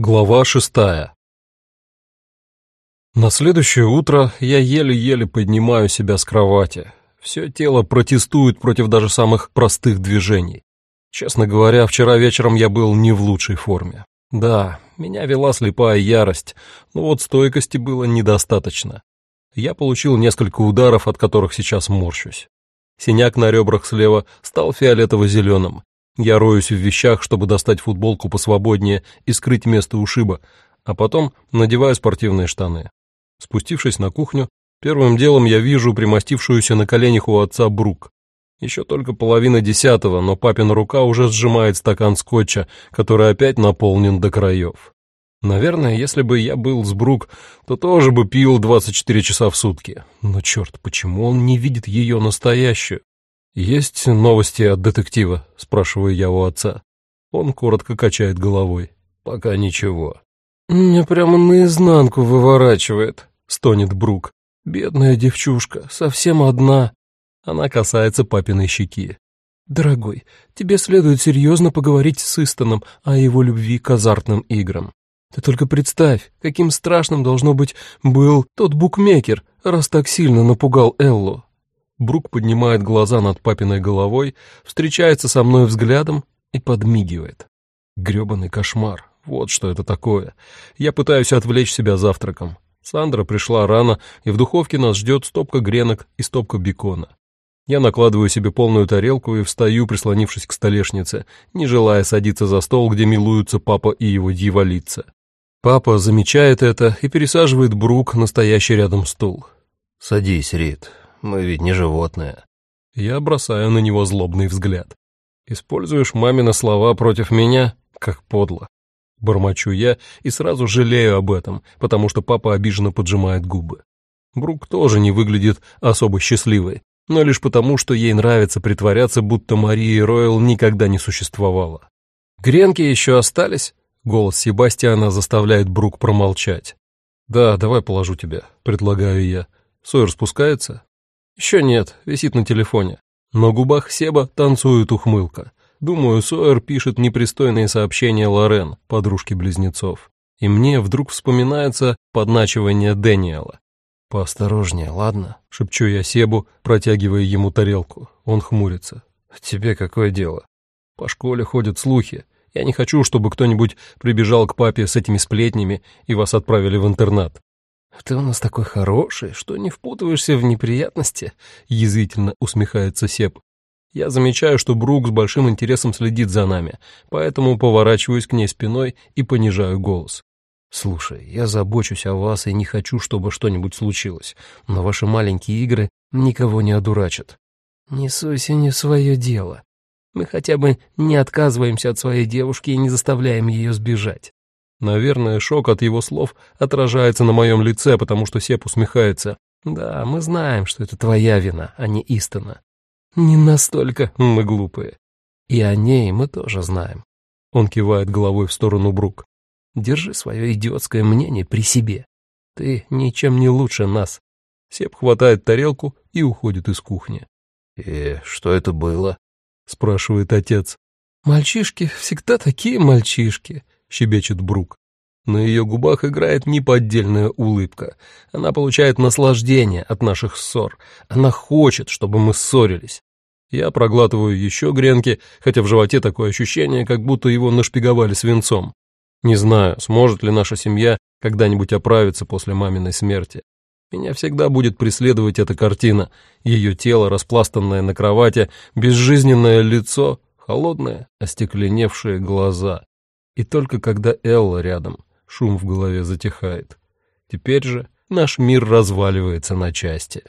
Глава шестая На следующее утро я еле-еле поднимаю себя с кровати. Все тело протестует против даже самых простых движений. Честно говоря, вчера вечером я был не в лучшей форме. Да, меня вела слепая ярость, но вот стойкости было недостаточно. Я получил несколько ударов, от которых сейчас морщусь. Синяк на ребрах слева стал фиолетово-зеленым, я роюсь в вещах, чтобы достать футболку посвободнее и скрыть место ушиба, а потом надеваю спортивные штаны. Спустившись на кухню, первым делом я вижу примостившуюся на коленях у отца Брук. Еще только половина десятого, но папина рука уже сжимает стакан скотча, который опять наполнен до краев. Наверное, если бы я был с Брук, то тоже бы пил 24 часа в сутки. Но черт, почему он не видит ее настоящую? «Есть новости от детектива?» — спрашиваю я у отца. Он коротко качает головой. «Пока ничего». «Меня прямо наизнанку выворачивает», — стонет Брук. «Бедная девчушка, совсем одна». Она касается папиной щеки. «Дорогой, тебе следует серьезно поговорить с Истоном о его любви к азартным играм. Ты только представь, каким страшным должно быть был тот букмекер, раз так сильно напугал Эллу. Брук поднимает глаза над папиной головой, встречается со мной взглядом и подмигивает. Грёбаный кошмар. Вот что это такое. Я пытаюсь отвлечь себя завтраком. Сандра пришла рано, и в духовке нас ждет стопка гренок и стопка бекона. Я накладываю себе полную тарелку и встаю, прислонившись к столешнице, не желая садиться за стол, где милуются папа и его дьяволица. Папа замечает это и пересаживает Брук на стоящий рядом стул. «Садись, Рит, мы ведь не животные. Я бросаю на него злобный взгляд. Используешь мамины слова против меня, как подло. Бормочу я и сразу жалею об этом, потому что папа обиженно поджимает губы. Брук тоже не выглядит особо счастливой, но лишь потому, что ей нравится притворяться, будто Марии Ройл никогда не существовала. «Гренки еще остались?» — голос Себастьяна заставляет Брук промолчать. «Да, давай положу тебя», — предлагаю я. «Сойер спускается?» Еще нет, висит на телефоне. На губах Себа танцует ухмылка. Думаю, Сойер пишет непристойные сообщения Лорен, подружке-близнецов. И мне вдруг вспоминается подначивание Дэниела. «Поосторожнее, ладно?» — шепчу я Себу, протягивая ему тарелку. Он хмурится. «Тебе какое дело?» «По школе ходят слухи. Я не хочу, чтобы кто-нибудь прибежал к папе с этими сплетнями и вас отправили в интернат. «Ты у нас такой хороший, что не впутываешься в неприятности», — язвительно усмехается Сеп. Я замечаю, что Брук с большим интересом следит за нами, поэтому поворачиваюсь к ней спиной и понижаю голос. «Слушай, я забочусь о вас и не хочу, чтобы что-нибудь случилось, но ваши маленькие игры никого не одурачат. Не суйся не в свое дело. Мы хотя бы не отказываемся от своей девушки и не заставляем ее сбежать. Наверное, шок от его слов отражается на моем лице, потому что Сеп усмехается. «Да, мы знаем, что это твоя вина, а не Истона. Не настолько мы глупые. И о ней мы тоже знаем». Он кивает головой в сторону Брук. «Держи свое идиотское мнение при себе. Ты ничем не лучше нас». Сеп хватает тарелку и уходит из кухни. «И что это было?» — спрашивает отец. «Мальчишки всегда такие мальчишки», — щебечет Брук. На ее губах играет неподдельная улыбка. Она получает наслаждение от наших ссор. Она хочет, чтобы мы ссорились. Я проглатываю еще гренки, хотя в животе такое ощущение, как будто его нашпиговали свинцом. Не знаю, сможет ли наша семья когда-нибудь оправиться после маминой смерти. Меня всегда будет преследовать эта картина. Ее тело, распластанное на кровати, безжизненное лицо, холодные, остекленевшие глаза. И только когда Элла рядом, шум в голове затихает. Теперь же наш мир разваливается на части.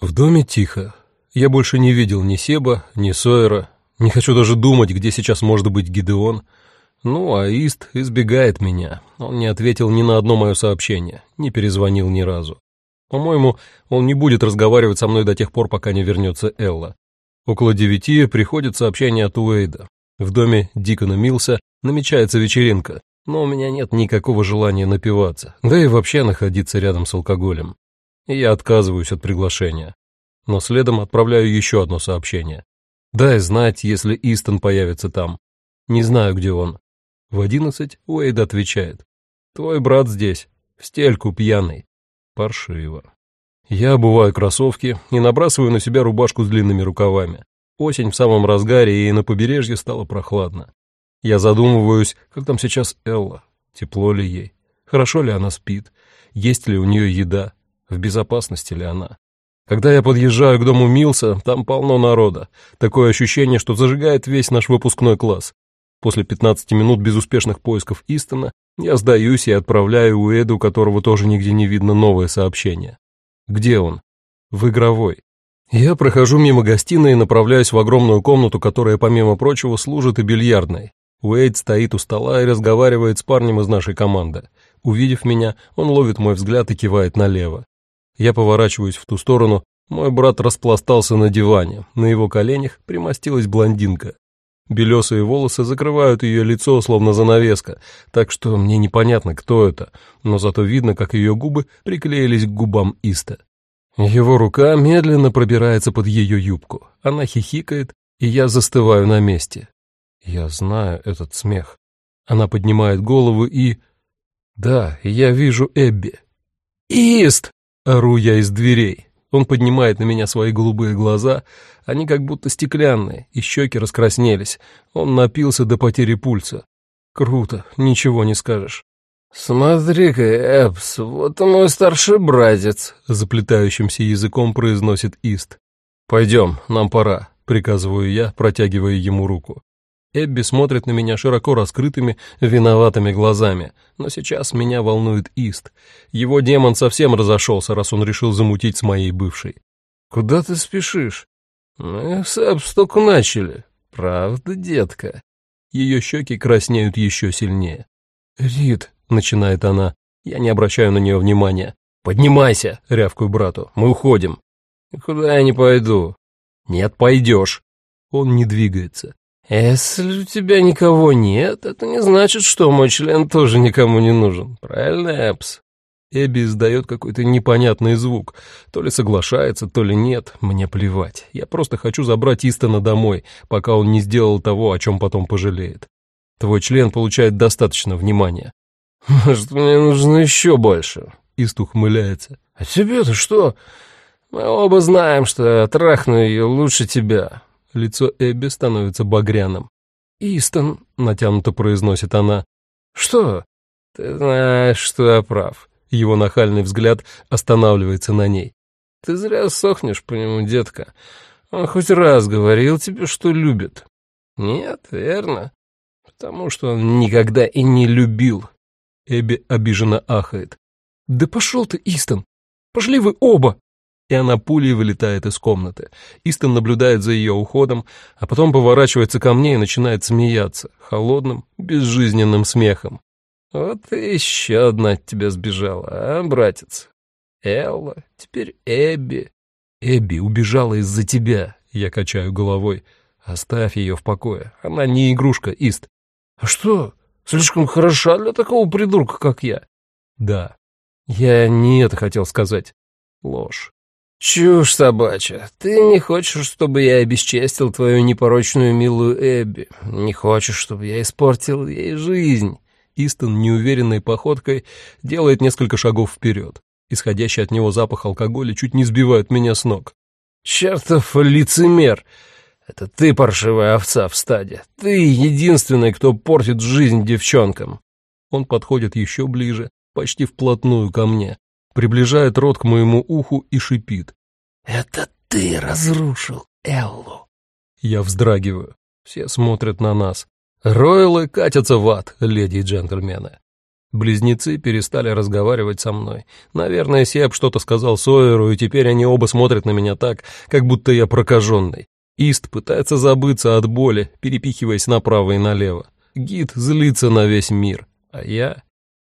В доме тихо. Я больше не видел ни Себа, ни Сойера. Не хочу даже думать, где сейчас может быть Гидеон. Ну, а Ист избегает меня. Он не ответил ни на одно мое сообщение, не перезвонил ни разу. По-моему, он не будет разговаривать со мной до тех пор, пока не вернется Элла. Около девяти приходит сообщение от Уэйда. В доме Дикона Милса намечается вечеринка, но у меня нет никакого желания напиваться, да и вообще находиться рядом с алкоголем. И я отказываюсь от приглашения. Но следом отправляю еще одно сообщение. Дай знать, если Истон появится там. Не знаю, где он. В одиннадцать Уэйд отвечает. Твой брат здесь, в стельку пьяный. Паршиво. Я обуваю кроссовки и набрасываю на себя рубашку с длинными рукавами. Осень в самом разгаре, и на побережье стало прохладно. Я задумываюсь, как там сейчас Элла, тепло ли ей, хорошо ли она спит, есть ли у нее еда, в безопасности ли она. Когда я подъезжаю к дому Милса, там полно народа. Такое ощущение, что зажигает весь наш выпускной класс. После 15 минут безуспешных поисков Истона я сдаюсь и отправляю Уэду, которого тоже нигде не видно, новое сообщение. Где он? В игровой. Я прохожу мимо гостиной и направляюсь в огромную комнату, которая, помимо прочего, служит и бильярдной. Уэйд стоит у стола и разговаривает с парнем из нашей команды. Увидев меня, он ловит мой взгляд и кивает налево. Я поворачиваюсь в ту сторону. Мой брат распластался на диване. На его коленях примостилась блондинка. Белесые волосы закрывают ее лицо, словно занавеска, так что мне непонятно, кто это, но зато видно, как ее губы приклеились к губам Иста. Его рука медленно пробирается под ее юбку. Она хихикает, и я застываю на месте. Я знаю этот смех. Она поднимает голову и... Да, я вижу Эбби. «Ист!» — ору я из дверей. Он поднимает на меня свои голубые глаза, они как будто стеклянные, и щеки раскраснелись. Он напился до потери пульса. Круто, ничего не скажешь. «Смотри-ка, Эпс, вот мой старший братец», — заплетающимся языком произносит Ист. «Пойдем, нам пора», — приказываю я, протягивая ему руку. Эбби смотрит на меня широко раскрытыми, виноватыми глазами, но сейчас меня волнует Ист. Его демон совсем разошелся, раз он решил замутить с моей бывшей. «Куда ты спешишь?» «Мы с только начали. Правда, детка?» Ее щеки краснеют еще сильнее. «Рид», — начинает она, я не обращаю на нее внимания. «Поднимайся!» — рявкую брату. «Мы уходим». «Куда я не пойду?» «Нет, пойдешь». Он не двигается. «Если у тебя никого нет, это не значит, что мой член тоже никому не нужен. Правильно, Эпс?» Эбби издает какой-то непонятный звук. То ли соглашается, то ли нет. Мне плевать. Я просто хочу забрать Истона домой, пока он не сделал того, о чем потом пожалеет. Твой член получает достаточно внимания. «Может, мне нужно еще больше?» Ист ухмыляется. «А тебе-то что? Мы оба знаем, что я трахну ее лучше тебя. Лицо Эбби становится багряным. «Истон», — натянуто произносит она. «Что? Ты знаешь, что я прав». Его нахальный взгляд останавливается на ней. «Ты зря сохнешь по нему, детка. Он хоть раз говорил тебе, что любит». «Нет, верно. Потому что он никогда и не любил». Эбби обиженно ахает. «Да пошел ты, Истон! Пошли вы оба!» И она пулей вылетает из комнаты. Истон наблюдает за ее уходом, а потом поворачивается ко мне и начинает смеяться, холодным, безжизненным смехом. «Вот еще одна от тебя сбежала, а, братец? Элла, теперь Эбби». «Эбби убежала из-за тебя», — я качаю головой. «Оставь ее в покое, она не игрушка, Ист». «А что, слишком хороша для такого придурка, как я?» «Да, я не это хотел сказать. Ложь. «Чушь собачья. Ты не хочешь, чтобы я обесчестил твою непорочную милую Эбби. Не хочешь, чтобы я испортил ей жизнь». Истон неуверенной походкой делает несколько шагов вперед. Исходящий от него запах алкоголя чуть не сбивает меня с ног. «Чертов лицемер! Это ты паршивая овца в стаде. Ты единственный, кто портит жизнь девчонкам». Он подходит еще ближе, почти вплотную ко мне, приближает рот к моему уху и шипит. «Это ты разрушил Эллу!» Я вздрагиваю. Все смотрят на нас. Ройлы катятся в ад, леди и джентльмены. Близнецы перестали разговаривать со мной. Наверное, Себ что-то сказал Сойеру, и теперь они оба смотрят на меня так, как будто я прокаженный. Ист пытается забыться от боли, перепихиваясь направо и налево. Гид злится на весь мир. А я...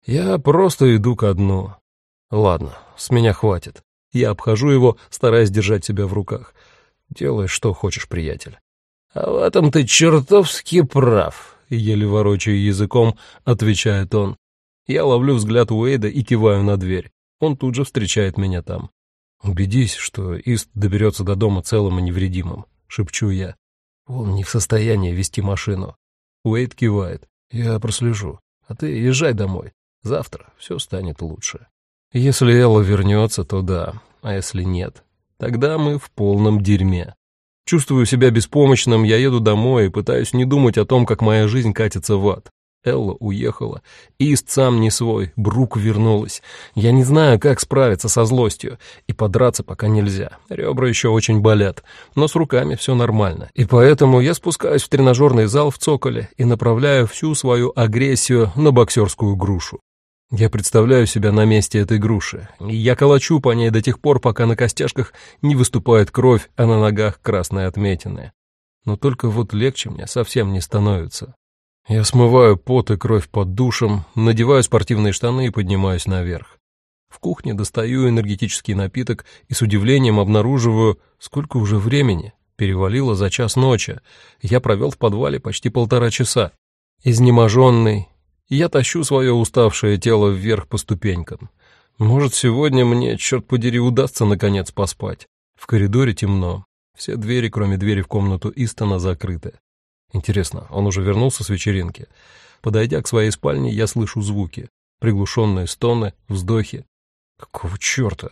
Я просто иду ко дну. Ладно, с меня хватит. Я обхожу его, стараясь держать себя в руках. Делай, что хочешь, приятель. А в этом ты чертовски прав, еле ворочая языком, отвечает он. Я ловлю взгляд Уэйда и киваю на дверь. Он тут же встречает меня там. «Убедись, что Ист доберется до дома целым и невредимым», — шепчу я. Он не в состоянии вести машину. Уэйд кивает. «Я прослежу. А ты езжай домой. Завтра все станет лучше. Если Элла вернется, то да. А если нет, тогда мы в полном дерьме. Чувствую себя беспомощным, я еду домой и пытаюсь не думать о том, как моя жизнь катится в ад. Элла уехала. Ист сам не свой, Брук вернулась. Я не знаю, как справиться со злостью. И подраться пока нельзя. Ребра еще очень болят. Но с руками все нормально. И поэтому я спускаюсь в тренажерный зал в Цоколе и направляю всю свою агрессию на боксерскую грушу. Я представляю себя на месте этой груши. Я колочу по ней до тех пор, пока на костяшках не выступает кровь, а на ногах красные отметины. Но только вот легче мне совсем не становится. Я смываю пот и кровь под душем, надеваю спортивные штаны и поднимаюсь наверх. В кухне достаю энергетический напиток и с удивлением обнаруживаю, сколько уже времени. Перевалило за час ночи. Я провел в подвале почти полтора часа. Изнеможенный, я тащу свое уставшее тело вверх по ступенькам. Может, сегодня мне, черт подери, удастся наконец поспать. В коридоре темно. Все двери, кроме двери в комнату Истона, закрыты. Интересно, он уже вернулся с вечеринки? Подойдя к своей спальне, я слышу звуки. Приглушенные стоны, вздохи. Какого черта?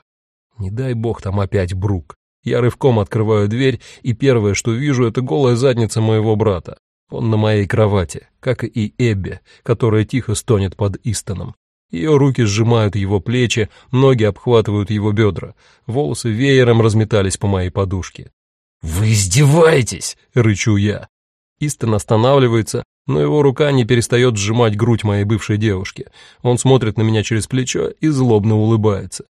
Не дай бог там опять Брук. Я рывком открываю дверь, и первое, что вижу, это голая задница моего брата. Он на моей кровати, как и Эбби, которая тихо стонет под Истоном. Ее руки сжимают его плечи, ноги обхватывают его бедра, волосы веером разметались по моей подушке. «Вы издеваетесь!» — рычу я. Истон останавливается, но его рука не перестает сжимать грудь моей бывшей девушки. Он смотрит на меня через плечо и злобно улыбается.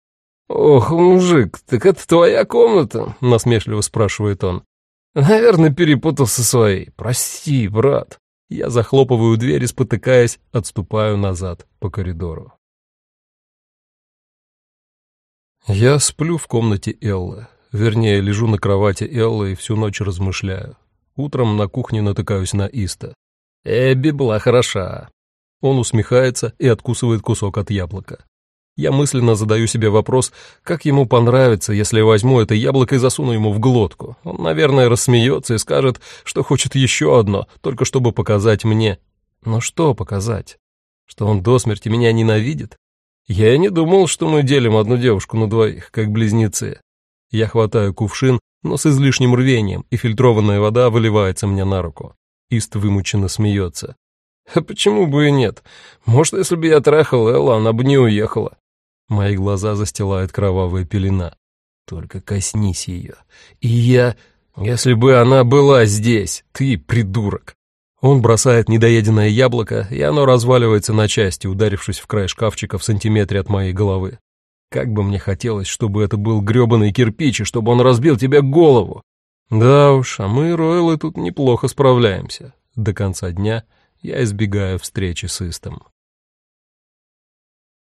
«Ох, мужик, так это твоя комната?» — насмешливо спрашивает он. Наверное, перепутал со своей. Прости, брат. Я захлопываю дверь и, спотыкаясь, отступаю назад по коридору. Я сплю в комнате Эллы. Вернее, лежу на кровати Эллы и всю ночь размышляю. Утром на кухне натыкаюсь на Иста. Эбби была хороша. Он усмехается и откусывает кусок от яблока. Я мысленно задаю себе вопрос, как ему понравится, если возьму это яблоко и засуну ему в глотку. Он, наверное, рассмеется и скажет, что хочет еще одно, только чтобы показать мне. Но что показать? Что он до смерти меня ненавидит? Я и не думал, что мы делим одну девушку на двоих, как близнецы. Я хватаю кувшин, но с излишним рвением, и фильтрованная вода выливается мне на руку. Ист вымученно смеется. А почему бы и нет? Может, если бы я трахал Элла, она бы не уехала. Мои глаза застилает кровавая пелена. Только коснись ее. И я... Если бы она была здесь, ты придурок. Он бросает недоеденное яблоко, и оно разваливается на части, ударившись в край шкафчика в сантиметре от моей головы. Как бы мне хотелось, чтобы это был грёбаный кирпич, и чтобы он разбил тебе голову. Да уж, а мы, Ройлы, тут неплохо справляемся. До конца дня я избегаю встречи с Истом.